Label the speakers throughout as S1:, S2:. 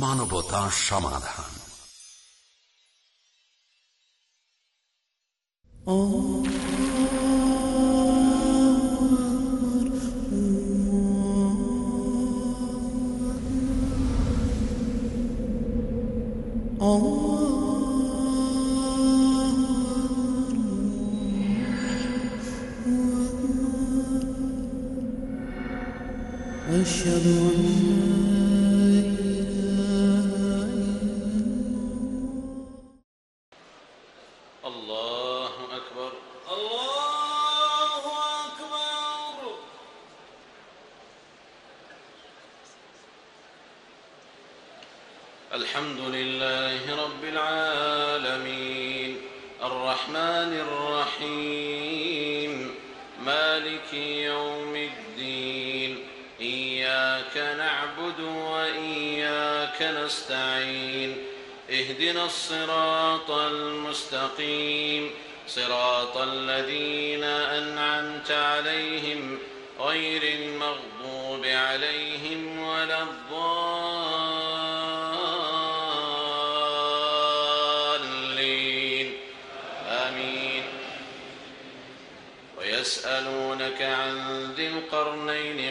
S1: টিভি বাংলা মানবতা সমাধান
S2: أشهد أن
S3: إياك نعبد وإياك نستعين. اهدنا الصراط المستقيم. صراط الذين أنعمت عليهم غير المغضوب عليهم ولا الضالين. آمين. ويسألونك عن ذي القرنين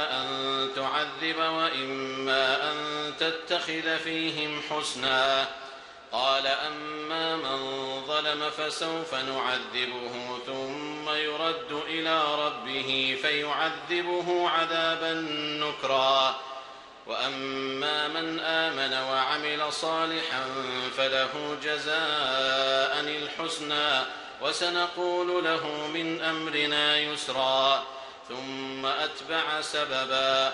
S3: تعذب وإما أن تتخذ فيهم حسنا. قال أما من ظلم فسوف نعذبه ثم يرد إلى ربه فيعذبه عذابا نكرا. وأما من آمن وعمل صالحا فله جزاء الحسنى وسنقول له من أمرنا يسرا. ثم أتبع سببا.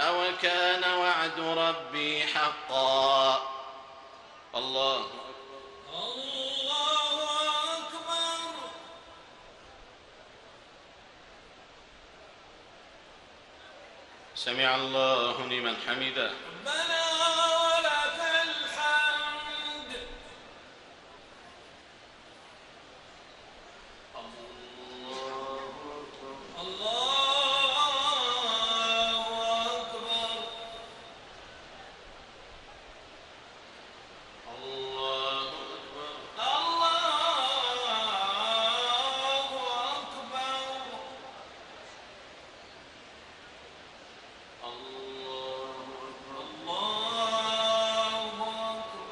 S3: وكان وعد ربي حقا. الله
S4: الله أكبر.
S3: سمع الله لمن حمده
S4: ربنا ولك الحمد الله أكبر
S3: الله أكبر
S4: الله أكبر
S3: الله أكبر
S4: الله أكبر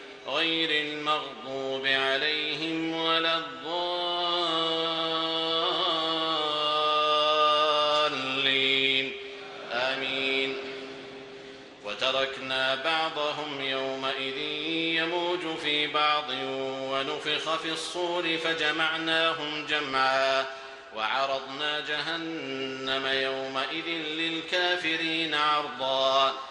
S3: غير المغضوب عليهم ولا الضالين. آمين. وتركنا بعضهم يومئذ يموج في بعض ونفخ في الصور فجمعناهم جمعا وعرضنا جهنم يومئذ للكافرين عرضا.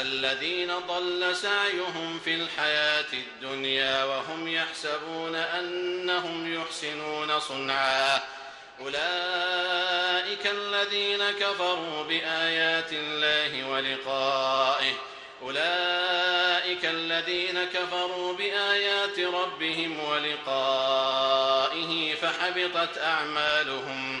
S3: الذين ضل سعيهم في الحياة الدنيا وهم يحسبون أنهم يحسنون صنعا. أولئك الذين كفروا بآيات الله ولقائه. أولئك الذين كفروا بآيات ربهم ولقائه فحبطت أعمالهم.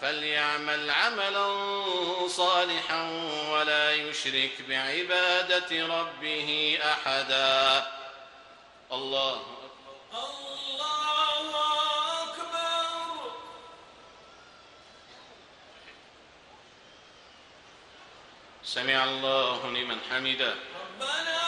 S3: فليعمل عملا صالحا ولا يشرك بعبادة ربه أحدا. الله
S4: الله أكبر.
S3: سمع الله لمن حمده.
S4: ربنا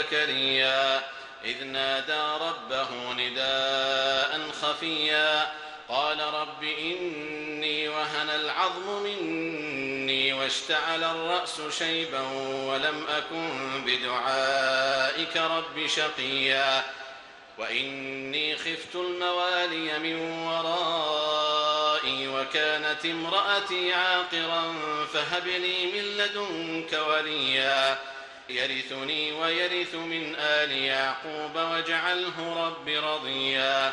S3: زكريا إذ نادى ربه نداء خفيا قال رب إني وهن العظم مني واشتعل الرأس شيبا ولم أكن بدعائك رب شقيا وإني خفت الموالي من ورائي وكانت امرأتي عاقرا فهب لي من لدنك وليا يرثني ويرث من آل يعقوب واجعله رب رضيا.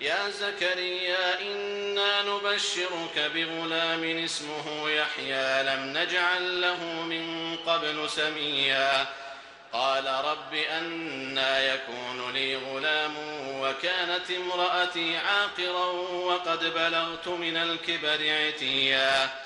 S3: يا زكريا إنا نبشرك بغلام اسمه يحيى. لم نجعل له من قبل سميا. قال رب أنا يكون لي غلام وكانت امرأتي عاقرا وقد بلغت من الكبر عتيا.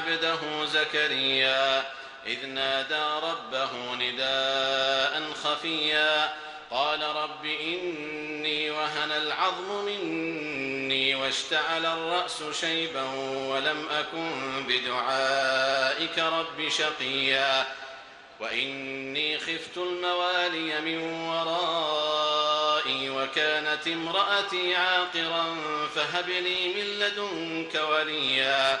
S3: عبده زكريا إذ نادى ربه نداء خفيا. قال رب إني وهن العظم مني واشتعل الرأس شيبا ولم أكن بدعائك رب شقيا. وإني خفت الموالي من ورائي وكانت امرأتي عاقرا فهب لي من لدنك وليا.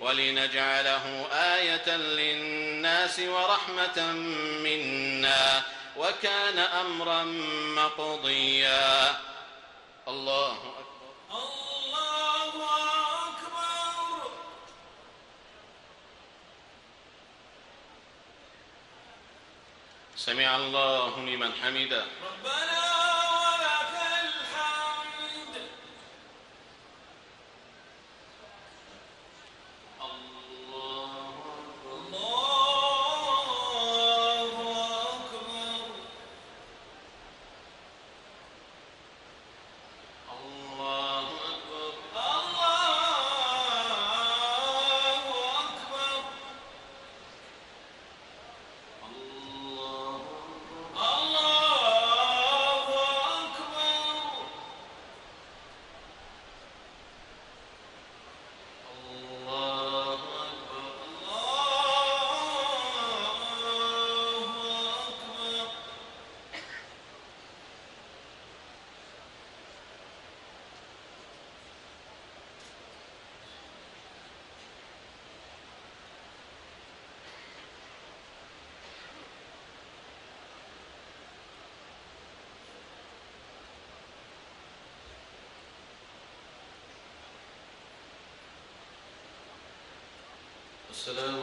S3: ولنجعله آية للناس ورحمة منا وكان أمرا مقضيا. الله أكبر.
S4: الله أكبر.
S3: سمع الله لمن حمده.
S4: ربنا ولك الحمد الله أكبر
S3: الله أكبر
S4: الله أكبر الله
S3: السلام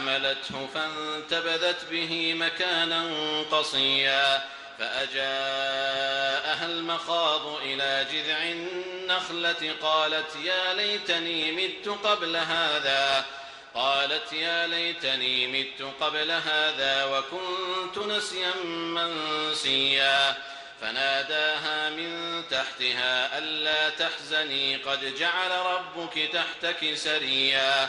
S3: فحملته فانتبذت به مكانا قصيا فأجاءها المخاض إلى جذع النخلة قالت يا ليتني مت قبل هذا قالت يا ليتني مت قبل هذا وكنت نسيا منسيا فناداها من تحتها ألا تحزني قد جعل ربك تحتك سريا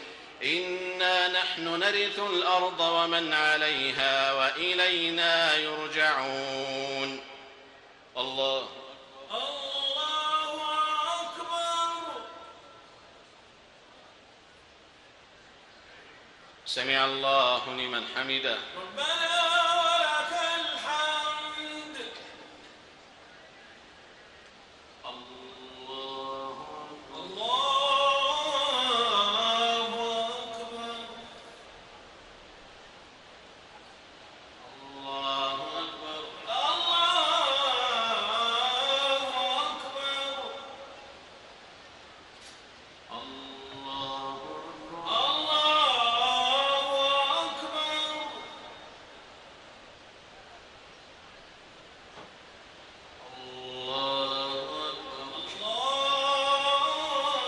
S3: إنا نحن نرث الأرض ومن عليها وإلينا يرجعون. الله.
S4: الله أكبر.
S3: سمع الله لمن حمده.
S4: ربنا ولك الحمد
S3: الله
S4: الله أكبر
S3: الله أكبر
S4: الله أكبر
S3: الله
S4: الله أكبر
S3: الله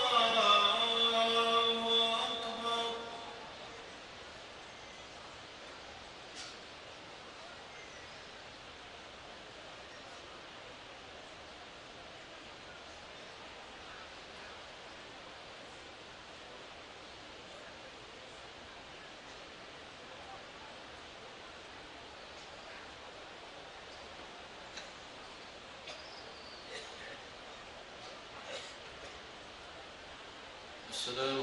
S3: أكبر
S4: الله أكبر
S3: السلام عليكم